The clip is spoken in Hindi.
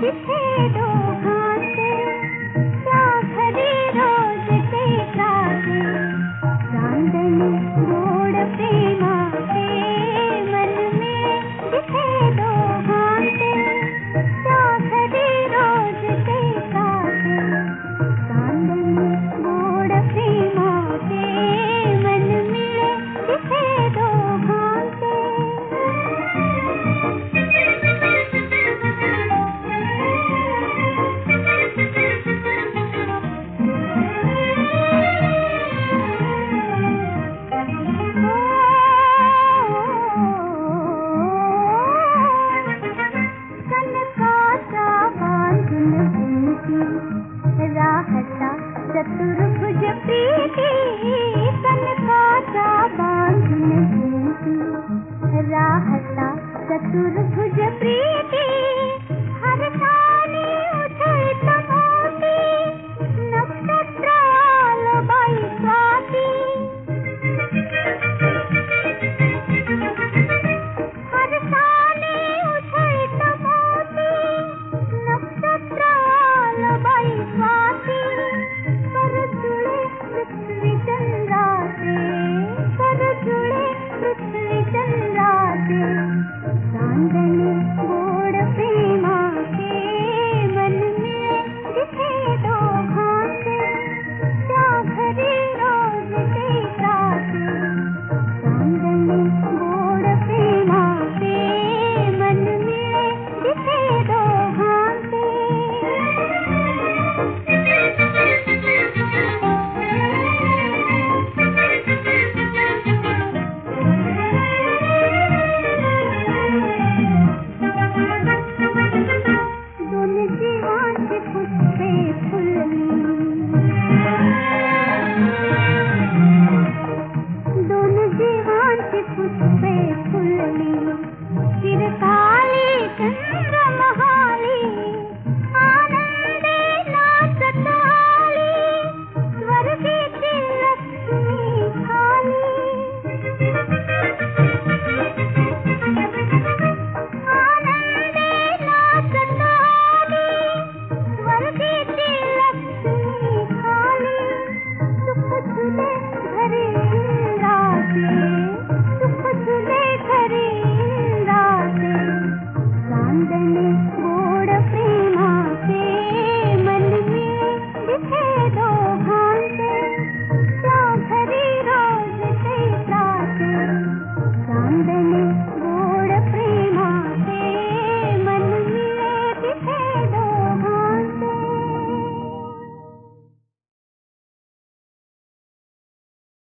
दिखे दो राहता चतुर्भुज प्रीति।